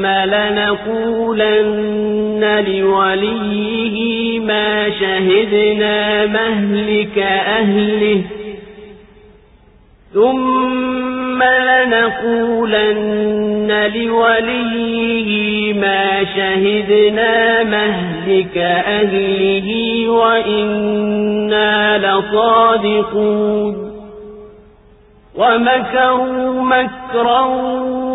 ثم لنقولن لوليه ما شهدنا مهلك أهله. ثم لنقولن لوليه ما شهدنا مهلك أهله وإنا لصادقون. ومكروا مكرا